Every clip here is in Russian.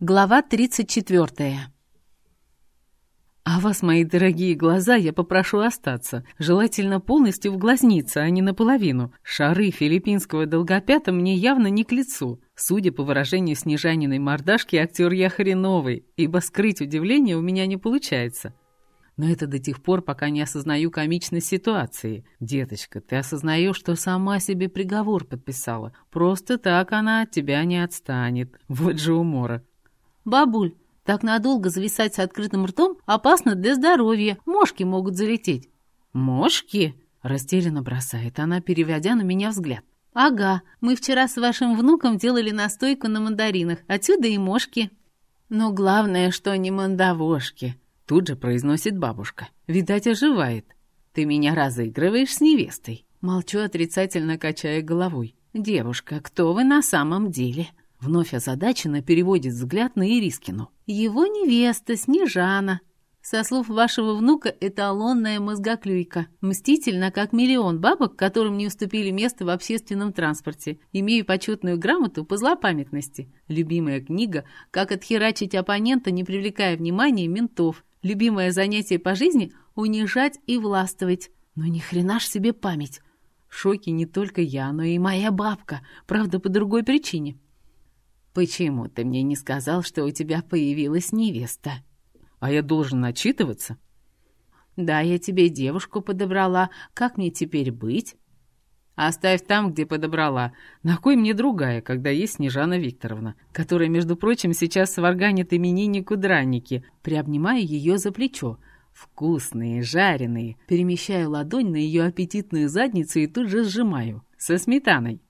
Глава 34. А вас, мои дорогие глаза, я попрошу остаться. Желательно полностью в глазнице, а не наполовину. Шары филиппинского долгопята мне явно не к лицу. Судя по выражению Снежаниной мордашки, актер я хреновый, ибо скрыть удивление у меня не получается. Но это до тех пор, пока не осознаю комичность ситуации. Деточка, ты осознаешь, что сама себе приговор подписала. Просто так она от тебя не отстанет. Вот же умора. «Бабуль, так надолго зависать с открытым ртом опасно для здоровья. Мошки могут залететь». «Мошки?» — растерянно бросает она, переводя на меня взгляд. «Ага, мы вчера с вашим внуком делали настойку на мандаринах. Отсюда и мошки». «Но главное, что не мандавошки», — тут же произносит бабушка. «Видать, оживает. Ты меня разыгрываешь с невестой». Молчу, отрицательно качая головой. «Девушка, кто вы на самом деле?» Вновь озадаченно переводит взгляд на Ирискину. «Его невеста, Снежана. Со слов вашего внука, эталонная мозгоклюйка. Мстительно, как миллион бабок, которым не уступили место в общественном транспорте. Имею почетную грамоту по злопамятности. Любимая книга «Как отхерачить оппонента, не привлекая внимания ментов». Любимое занятие по жизни – унижать и властвовать. Но ни хрена ж себе память. В шоке не только я, но и моя бабка. Правда, по другой причине. «Почему ты мне не сказал, что у тебя появилась невеста?» «А я должен отчитываться?» «Да, я тебе девушку подобрала. Как мне теперь быть?» «Оставь там, где подобрала. На кой мне другая, когда есть Снежана Викторовна, которая, между прочим, сейчас сварганит имениннику драники, приобнимая ее за плечо. Вкусные, жареные. Перемещаю ладонь на ее аппетитную задницу и тут же сжимаю. Со сметаной.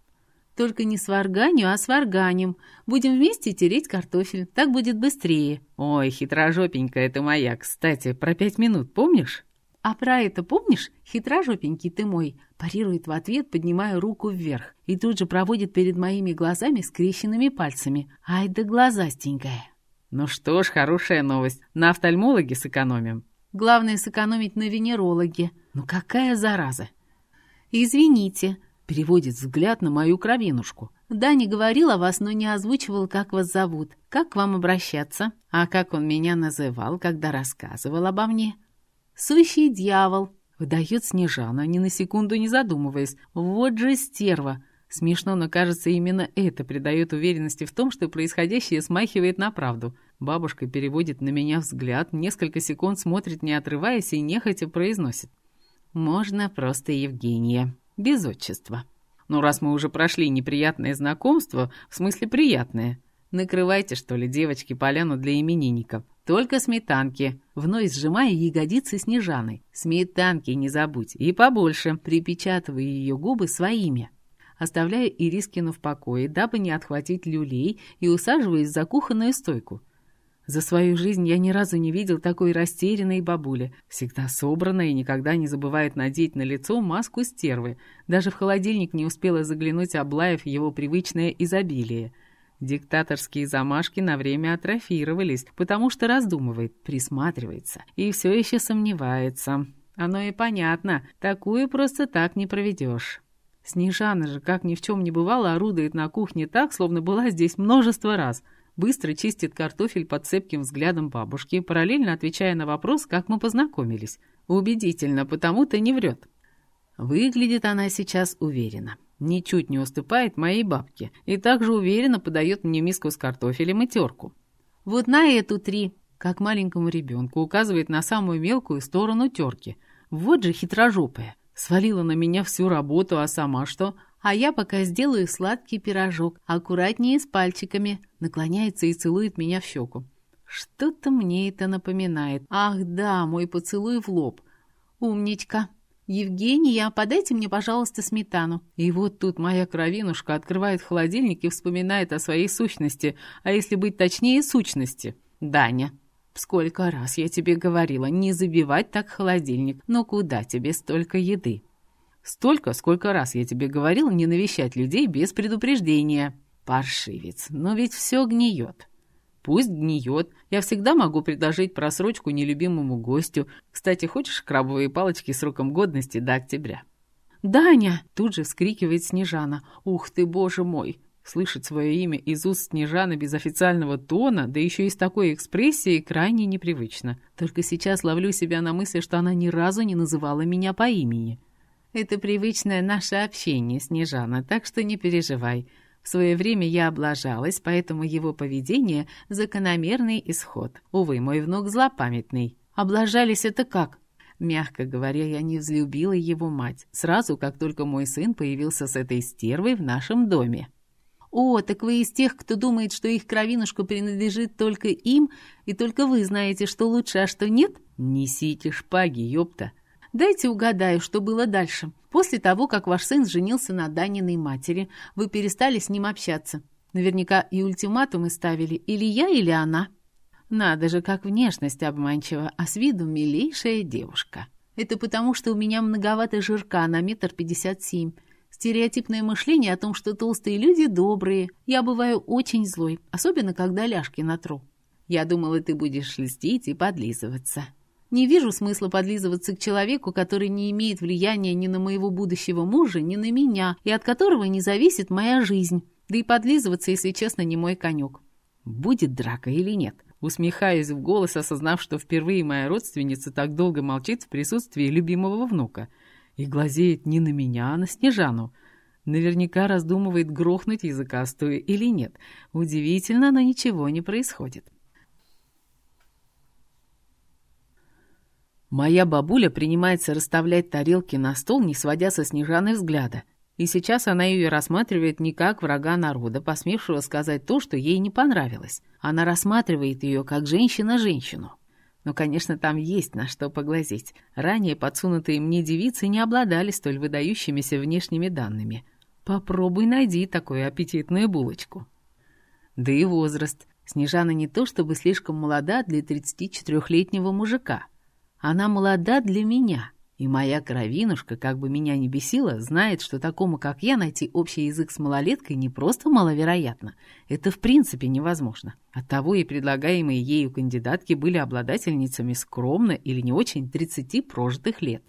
Только не сварганю, а сварганим. Будем вместе тереть картофель. Так будет быстрее. Ой, хитрожопенькая ты моя. Кстати, про пять минут помнишь? А про это помнишь? Хитрожопенький ты мой. Парирует в ответ, поднимая руку вверх. И тут же проводит перед моими глазами скрещенными пальцами. Ай да глазастенькая. Ну что ж, хорошая новость. На офтальмологе сэкономим. Главное сэкономить на венерологе. Ну какая зараза. Извините, Переводит взгляд на мою кровинушку. «Да, не говорил о вас, но не озвучивал, как вас зовут. Как к вам обращаться? А как он меня называл, когда рассказывал обо мне?» «Сущий дьявол», — выдает Снежана, ни на секунду не задумываясь. «Вот же стерва!» Смешно, но кажется, именно это придает уверенности в том, что происходящее смахивает на правду. Бабушка переводит на меня взгляд, несколько секунд смотрит, не отрываясь, и нехотя произносит. «Можно просто Евгения» без отчества. Ну, раз мы уже прошли неприятное знакомство, в смысле приятное, накрывайте, что ли, девочки, поляну для именинников. Только сметанки. Вновь сжимая ягодицы Снежаны. Сметанки не забудь. И побольше. Припечатывая ее губы своими. Оставляя Ирискину в покое, дабы не отхватить люлей, и усаживаясь за кухонную стойку. За свою жизнь я ни разу не видел такой растерянной бабули. Всегда собранная и никогда не забывает надеть на лицо маску стервы. Даже в холодильник не успела заглянуть, облаев его привычное изобилие. Диктаторские замашки на время атрофировались, потому что раздумывает, присматривается и все еще сомневается. Оно и понятно, такую просто так не проведешь. Снежана же, как ни в чем не бывало, орудует на кухне так, словно была здесь множество раз — быстро чистит картофель под цепким взглядом бабушки, параллельно отвечая на вопрос, как мы познакомились. Убедительно, потому-то не врет. Выглядит она сейчас уверенно. Ничуть не уступает моей бабке. И также уверенно подает мне миску с картофелем и терку. «Вот на эту три!» Как маленькому ребенку указывает на самую мелкую сторону терки. Вот же хитрожопая. Свалила на меня всю работу, а сама что? А я пока сделаю сладкий пирожок, аккуратнее с пальчиками. Наклоняется и целует меня в щеку. Что-то мне это напоминает. Ах да, мой поцелуй в лоб. Умничка. Евгения, подайте мне, пожалуйста, сметану. И вот тут моя кровинушка открывает холодильник и вспоминает о своей сущности, а если быть точнее, сущности. Даня. Сколько раз я тебе говорила, не забивать так холодильник. Но куда тебе столько еды? Столько, сколько раз я тебе говорил не навещать людей без предупреждения. Паршивец, но ведь все гниет. Пусть гниет. Я всегда могу предложить просрочку нелюбимому гостю. Кстати, хочешь крабовые палочки сроком годности до октября? «Даня!» — тут же вскрикивает Снежана. «Ух ты, боже мой!» Слышать свое имя из уст Снежаны без официального тона, да еще и с такой экспрессией, крайне непривычно. Только сейчас ловлю себя на мысли, что она ни разу не называла меня по имени. Это привычное наше общение, Снежана, так что не переживай. В свое время я облажалась, поэтому его поведение — закономерный исход. Увы, мой внук злопамятный. Облажались это как? Мягко говоря, я не взлюбила его мать, сразу как только мой сын появился с этой стервой в нашем доме. «О, так вы из тех, кто думает, что их кровинушка принадлежит только им, и только вы знаете, что лучше, а что нет?» «Несите шпаги, ёпта!» «Дайте угадаю, что было дальше. После того, как ваш сын женился на Даниной матери, вы перестали с ним общаться. Наверняка и ультиматумы ставили или я, или она». «Надо же, как внешность обманчива, а с виду милейшая девушка». «Это потому, что у меня многовато жирка на метр пятьдесят семь». Стереотипное мышление о том, что толстые люди добрые. Я бываю очень злой, особенно когда ляжки натру. Я думала, ты будешь льстить и подлизываться. Не вижу смысла подлизываться к человеку, который не имеет влияния ни на моего будущего мужа, ни на меня, и от которого не зависит моя жизнь. Да и подлизываться, если честно, не мой конек. Будет драка или нет? Усмехаясь в голос, осознав, что впервые моя родственница так долго молчит в присутствии любимого внука – и глазеет не на меня, а на Снежану. Наверняка раздумывает, грохнуть языкастую или нет. Удивительно, но ничего не происходит. Моя бабуля принимается расставлять тарелки на стол, не сводя со Снежаны взгляда. И сейчас она ее рассматривает не как врага народа, посмевшего сказать то, что ей не понравилось. Она рассматривает ее как женщина женщину. Но, конечно, там есть на что поглазеть. Ранее подсунутые мне девицы не обладали столь выдающимися внешними данными. Попробуй найди такую аппетитную булочку. Да и возраст. Снежана не то чтобы слишком молода для 34-летнего мужика. Она молода для меня. И моя кровинушка, как бы меня ни бесила, знает, что такому, как я, найти общий язык с малолеткой не просто маловероятно. Это в принципе невозможно. Оттого и предлагаемые ею кандидатки были обладательницами скромно или не очень 30 прожитых лет.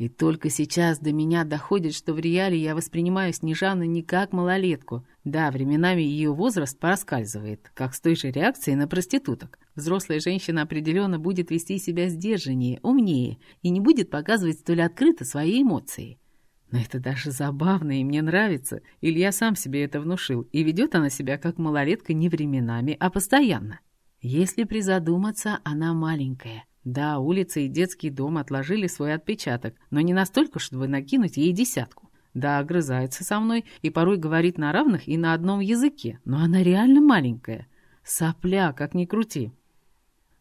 И только сейчас до меня доходит, что в реале я воспринимаю Снежану не как малолетку. Да, временами ее возраст проскальзывает, как с той же реакцией на проституток. Взрослая женщина определенно будет вести себя сдержаннее, умнее и не будет показывать столь открыто свои эмоции. Но это даже забавно и мне нравится. Илья сам себе это внушил, и ведет она себя как малолетка не временами, а постоянно. Если призадуматься, она маленькая. Да, улица и детский дом отложили свой отпечаток, но не настолько, чтобы накинуть ей десятку. Да, огрызается со мной и порой говорит на равных и на одном языке, но она реально маленькая. Сопля, как ни крути.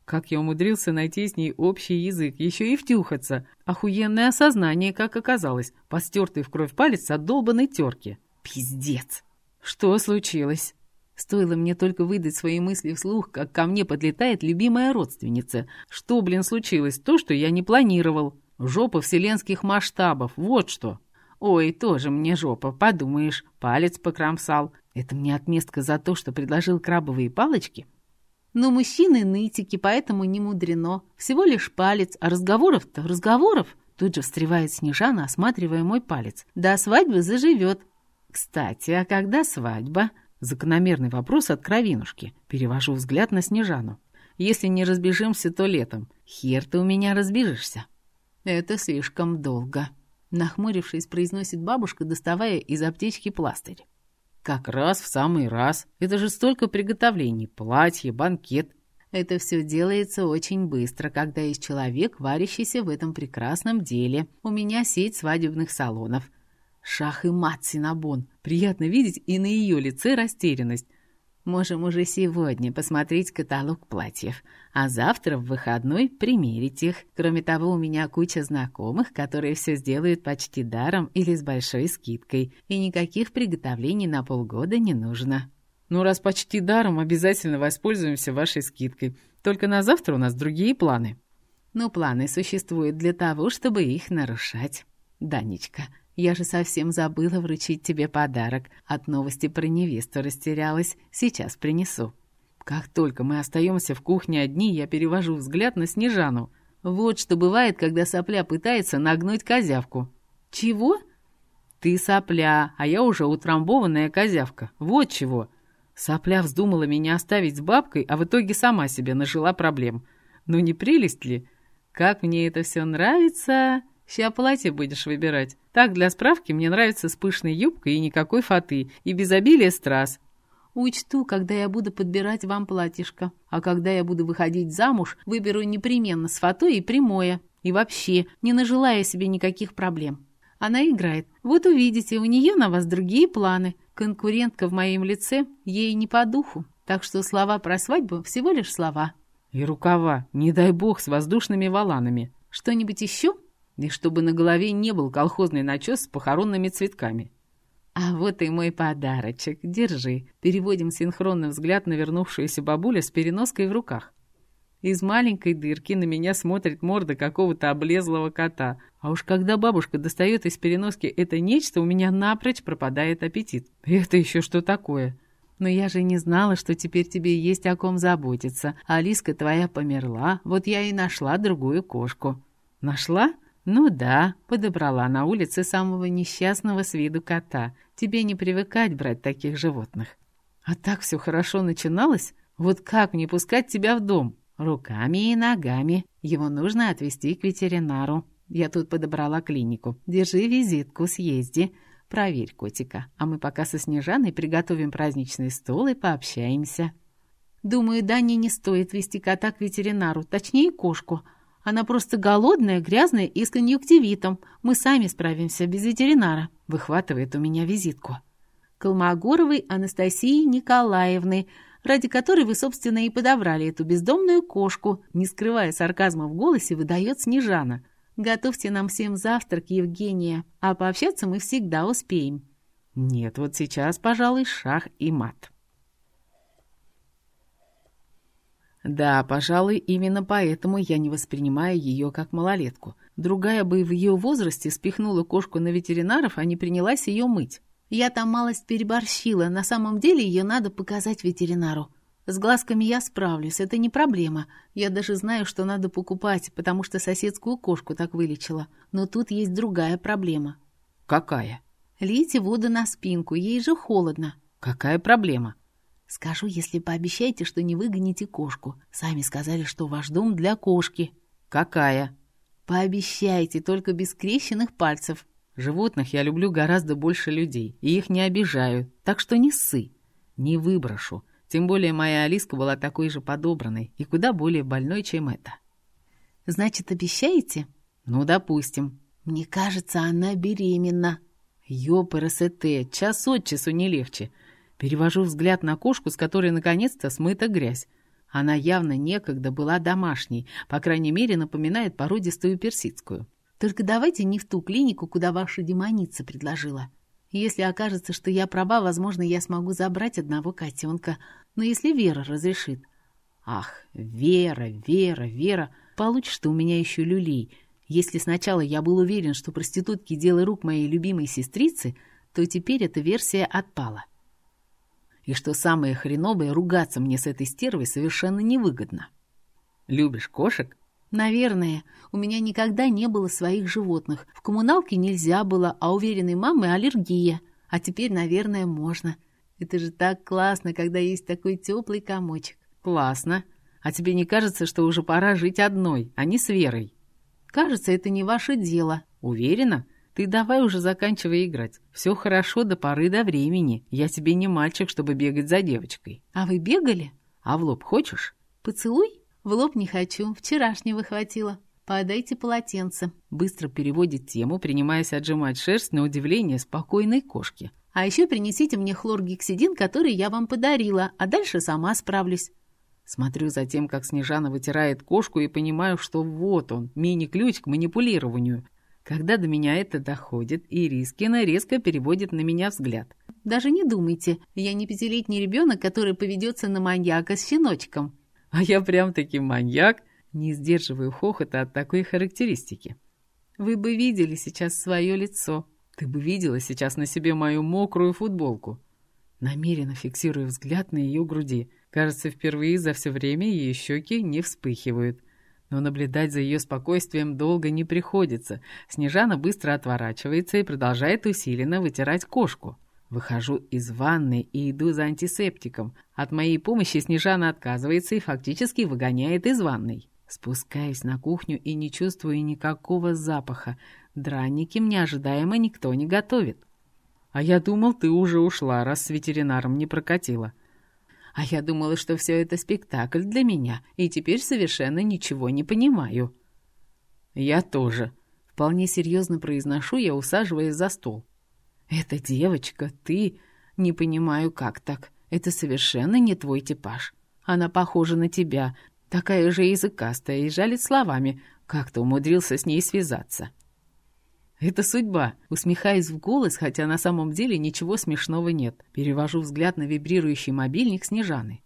Как я умудрился найти с ней общий язык, еще и втюхаться. Охуенное осознание, как оказалось, постертый в кровь палец от долбанной терки. Пиздец. Что случилось? Стоило мне только выдать свои мысли вслух, как ко мне подлетает любимая родственница. Что, блин, случилось? То, что я не планировал. Жопа вселенских масштабов, вот что. Ой, тоже мне жопа, подумаешь, палец покромсал. Это мне отместка за то, что предложил крабовые палочки? Но мужчины нытики, поэтому не мудрено. Всего лишь палец, а разговоров-то, разговоров. Тут же встревает Снежана, осматривая мой палец. До свадьбы заживет. Кстати, а когда свадьба? Закономерный вопрос от кровинушки. Перевожу взгляд на Снежану. Если не разбежимся, то летом. Хер ты у меня разбежишься. Это слишком долго. Нахмурившись, произносит бабушка, доставая из аптечки пластырь. Как раз в самый раз. Это же столько приготовлений. Платье, банкет. Это все делается очень быстро, когда есть человек, варящийся в этом прекрасном деле. У меня сеть свадебных салонов. Шах и мат Синабон. Приятно видеть и на ее лице растерянность. Можем уже сегодня посмотреть каталог платьев, а завтра в выходной примерить их. Кроме того, у меня куча знакомых, которые все сделают почти даром или с большой скидкой, и никаких приготовлений на полгода не нужно. Ну, раз почти даром, обязательно воспользуемся вашей скидкой. Только на завтра у нас другие планы. Но планы существуют для того, чтобы их нарушать. Данечка, я же совсем забыла вручить тебе подарок. От новости про невесту растерялась. Сейчас принесу». Как только мы остаемся в кухне одни, я перевожу взгляд на Снежану. Вот что бывает, когда сопля пытается нагнуть козявку. «Чего?» Ты сопля, а я уже утрамбованная козявка. Вот чего. Сопля вздумала меня оставить с бабкой, а в итоге сама себе нажила проблем. Ну не прелесть ли? Как мне это все нравится. Ща платье будешь выбирать. Так, для справки, мне нравится с пышной юбкой и никакой фаты, и без обилия страз. Учту, когда я буду подбирать вам платьишко. А когда я буду выходить замуж, выберу непременно с фатой и прямое. И вообще, не нажелая себе никаких проблем. Она играет. Вот увидите, у нее на вас другие планы. Конкурентка в моем лице ей не по духу. Так что слова про свадьбу всего лишь слова. И рукава, не дай бог, с воздушными валанами. Что-нибудь еще? И чтобы на голове не был колхозный начес с похоронными цветками. «А вот и мой подарочек. Держи». Переводим синхронный взгляд на вернувшуюся бабуля с переноской в руках. Из маленькой дырки на меня смотрит морда какого-то облезлого кота. А уж когда бабушка достает из переноски это нечто, у меня напрочь пропадает аппетит. Это еще что такое? Но я же не знала, что теперь тебе есть о ком заботиться. Алиска твоя померла, вот я и нашла другую кошку. Нашла? «Ну да», — подобрала на улице самого несчастного с виду кота. «Тебе не привыкать брать таких животных». «А так все хорошо начиналось? Вот как мне пускать тебя в дом?» «Руками и ногами. Его нужно отвезти к ветеринару. Я тут подобрала клинику. Держи визитку, съезди. Проверь котика. А мы пока со Снежаной приготовим праздничный стол и пообщаемся». «Думаю, Дане не стоит вести кота к ветеринару, точнее кошку». Она просто голодная, грязная и с конъюнктивитом. Мы сами справимся без ветеринара. Выхватывает у меня визитку. Колмогоровой Анастасии Николаевны, ради которой вы, собственно, и подобрали эту бездомную кошку, не скрывая сарказма в голосе, выдает Снежана. Готовьте нам всем завтрак, Евгения, а пообщаться мы всегда успеем. Нет, вот сейчас, пожалуй, шах и мат. Да, пожалуй, именно поэтому я не воспринимаю ее как малолетку. Другая бы в ее возрасте спихнула кошку на ветеринаров, а не принялась ее мыть. Я там малость переборщила, на самом деле ее надо показать ветеринару. С глазками я справлюсь, это не проблема. Я даже знаю, что надо покупать, потому что соседскую кошку так вылечила. Но тут есть другая проблема. Какая? Лейте воду на спинку, ей же холодно. Какая проблема? Скажу, если пообещаете, что не выгоните кошку. Сами сказали, что ваш дом для кошки. Какая? Пообещайте, только без крещенных пальцев. Животных я люблю гораздо больше людей, и их не обижаю, так что не ссы. Не выброшу. Тем более моя Алиска была такой же подобранной и куда более больной, чем эта. Значит, обещаете? Ну, допустим. Мне кажется, она беременна. Ёпрст, час от часу не легче. Перевожу взгляд на кошку, с которой наконец-то смыта грязь. Она явно некогда была домашней, по крайней мере, напоминает породистую персидскую. Только давайте не в ту клинику, куда ваша демоница предложила. Если окажется, что я права, возможно, я смогу забрать одного котенка. Но если Вера разрешит... Ах, Вера, Вера, Вера, получишь ты у меня еще люлей. Если сначала я был уверен, что проститутки — дело рук моей любимой сестрицы, то теперь эта версия отпала. И что самое хреновое, ругаться мне с этой стервой совершенно невыгодно. Любишь кошек? Наверное. У меня никогда не было своих животных. В коммуналке нельзя было, а уверенной мамы аллергия. А теперь, наверное, можно. Это же так классно, когда есть такой теплый комочек. Классно. А тебе не кажется, что уже пора жить одной, а не с Верой? Кажется, это не ваше дело. Уверена? Ты давай уже заканчивай играть. Все хорошо до поры до времени. Я тебе не мальчик, чтобы бегать за девочкой. А вы бегали? А в лоб хочешь? Поцелуй? В лоб не хочу. Вчерашнего хватило. Подайте полотенце. Быстро переводит тему, принимаясь отжимать шерсть на удивление спокойной кошки. А еще принесите мне хлоргексидин, который я вам подарила, а дальше сама справлюсь. Смотрю за тем, как Снежана вытирает кошку и понимаю, что вот он, мини-ключ к манипулированию. Когда до меня это доходит, Ирискина резко переводит на меня взгляд. «Даже не думайте, я не пятилетний ребенок, который поведется на маньяка с щеночком». «А я прям-таки маньяк?» Не сдерживаю хохота от такой характеристики. «Вы бы видели сейчас свое лицо. Ты бы видела сейчас на себе мою мокрую футболку». Намеренно фиксирую взгляд на ее груди. Кажется, впервые за все время ее щеки не вспыхивают. Но наблюдать за ее спокойствием долго не приходится. Снежана быстро отворачивается и продолжает усиленно вытирать кошку. Выхожу из ванной и иду за антисептиком. От моей помощи Снежана отказывается и фактически выгоняет из ванной. Спускаюсь на кухню и не чувствую никакого запаха. Драники мне ожидаемо никто не готовит. А я думал, ты уже ушла, раз с ветеринаром не прокатила. А я думала, что все это спектакль для меня, и теперь совершенно ничего не понимаю. Я тоже. Вполне серьезно произношу я, усаживаясь за стол. «Это девочка, ты...» «Не понимаю, как так. Это совершенно не твой типаж. Она похожа на тебя, такая же языкастая и жалит словами. Как ты умудрился с ней связаться?» «Это судьба», усмехаясь в голос, хотя на самом деле ничего смешного нет. Перевожу взгляд на вибрирующий мобильник Снежаны.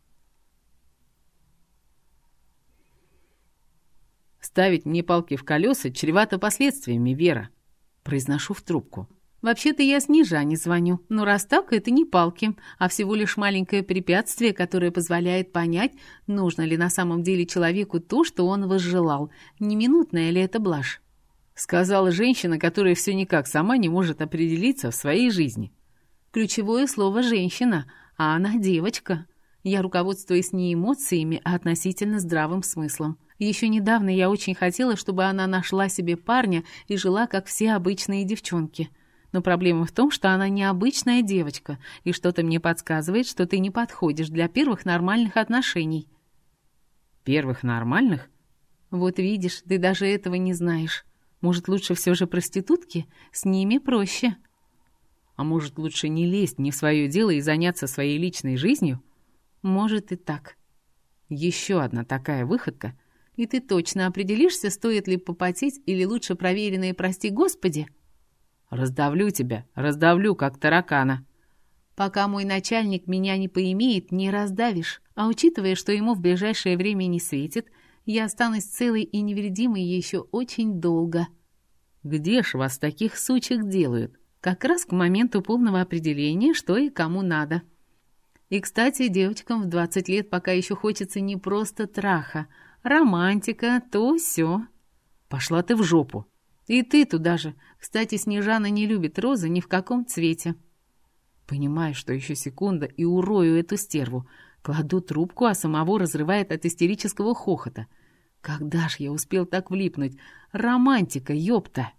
«Ставить мне палки в колеса чревато последствиями, Вера», произношу в трубку. Вообще-то я Снежане звоню, но раз так, это не палки, а всего лишь маленькое препятствие, которое позволяет понять, нужно ли на самом деле человеку то, что он возжелал, не минутная ли это блажь. Сказала женщина, которая все никак сама не может определиться в своей жизни. Ключевое слово «женщина», а она девочка. Я руководствуюсь не эмоциями, а относительно здравым смыслом. Еще недавно я очень хотела, чтобы она нашла себе парня и жила, как все обычные девчонки – но проблема в том, что она необычная девочка, и что-то мне подсказывает, что ты не подходишь для первых нормальных отношений». «Первых нормальных?» «Вот видишь, ты даже этого не знаешь. Может, лучше все же проститутки? С ними проще». «А может, лучше не лезть не в свое дело и заняться своей личной жизнью?» «Может и так». «Еще одна такая выходка, и ты точно определишься, стоит ли попотеть или лучше проверенные «прости Господи»?» Раздавлю тебя, раздавлю, как таракана. Пока мой начальник меня не поимеет, не раздавишь. А учитывая, что ему в ближайшее время не светит, я останусь целой и невредимой еще очень долго. Где ж вас таких сучек делают? Как раз к моменту полного определения, что и кому надо. И, кстати, девочкам в 20 лет пока еще хочется не просто траха, романтика, то все. Пошла ты в жопу. И ты туда же. Кстати, Снежана не любит розы ни в каком цвете. Понимаю, что еще секунда и урою эту стерву. Кладу трубку, а самого разрывает от истерического хохота. Когда ж я успел так влипнуть? Романтика, ёпта!